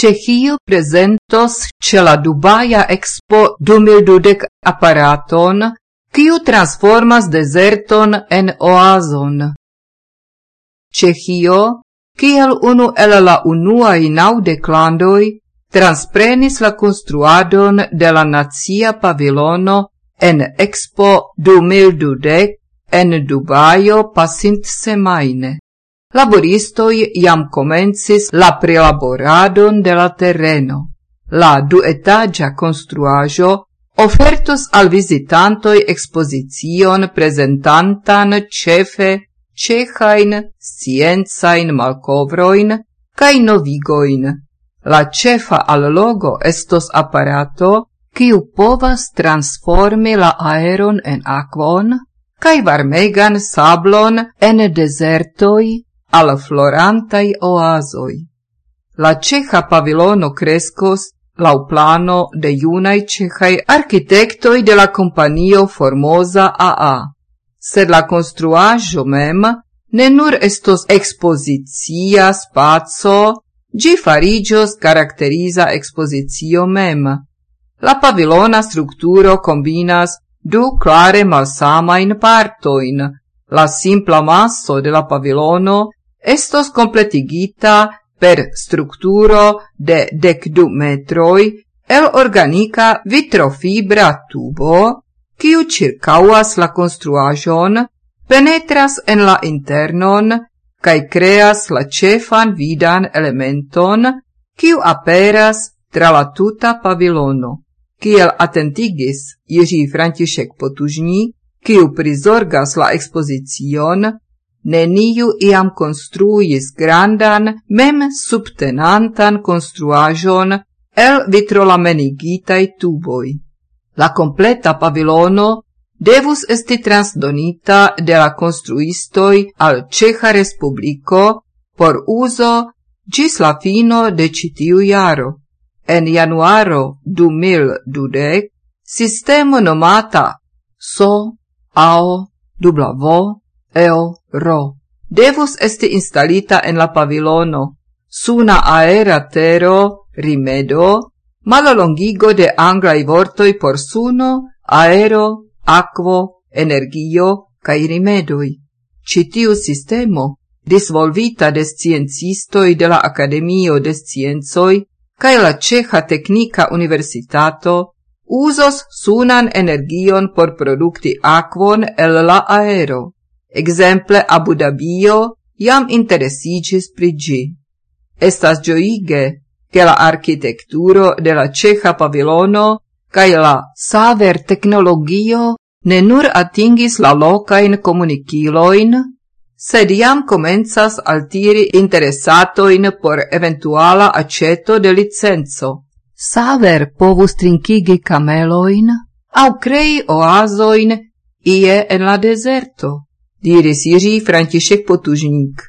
Cehio presentos ce la Dubaia Expo 2012 aparaton, quiu transformas deserton en oazon. Cehio, kiel unu el la unuai naŭdek landoj, transprenis la construadon de la nacia pavilono en Expo 2012 en Dubaio pasint semaine laboristoi iam comencis la prelaboradon de la terreno. La duetagia construajo ofertos al visitantoi exposizion presentantan cefe cehain scienzain malcovroin cae novigoin. La cefa allogo estos apparato quiu povas transformi la aeron en aquon, cae varmegan sablon en desertoi al florantai oazoi. La ceha pavilono crescos lau plano de junai cehai architectoi de la companio Formosa AA. Sed la construajo mem ne nur estos expozicia spazio, gi farigios caracteriza exposizio mem. La pavilona structuro combinas du clare malsamain partoin, la simpla masso de la pavilono estos completigita per strukturo de decdu metroj el organika vitrofibra tubo, kiu circauas la construajon, penetras en la internon kaj creas la cefan vidan elementon, kiu aperas tra la tuta pavilono, kiel atentigis Jerzy František Potužní, kiu prizorgas la expozicion, neniu iam construis grandan, mem subtenantan construajon el vitrolamenigitai tuboi. La completa pavilono devus esti transdonita de la construistoi al Ceja Respublico por uso gis la fino de citiu jaro. En januaro du mil dudec, sistemo nomata so, ao, dublavo, euro. Devus esti instalita en la pavilono suna aera tero rimedo malolongigo de anglai vortoi por suno, aero, aquo, energio cae rimedoi. Citiu sistemo, disvolvita de sciencistoi de la Academio de Sciencoi cae la Ceja Tecnica Universitato, usos sunan energion por producti aquon el la aero exemple Abu Dhabio, jam interesigis pri gi. Estas gioige che la architecturo de la ceja pavilono cae la saver technologio ne nur atingis la locain comuniciloin, sed iam comenzas altiri interessatoin por eventuala aceto de licenzo. Saver povus trincigi cameloin, au crei oasoin ie en la deserto. Diris Jiří František Potužník.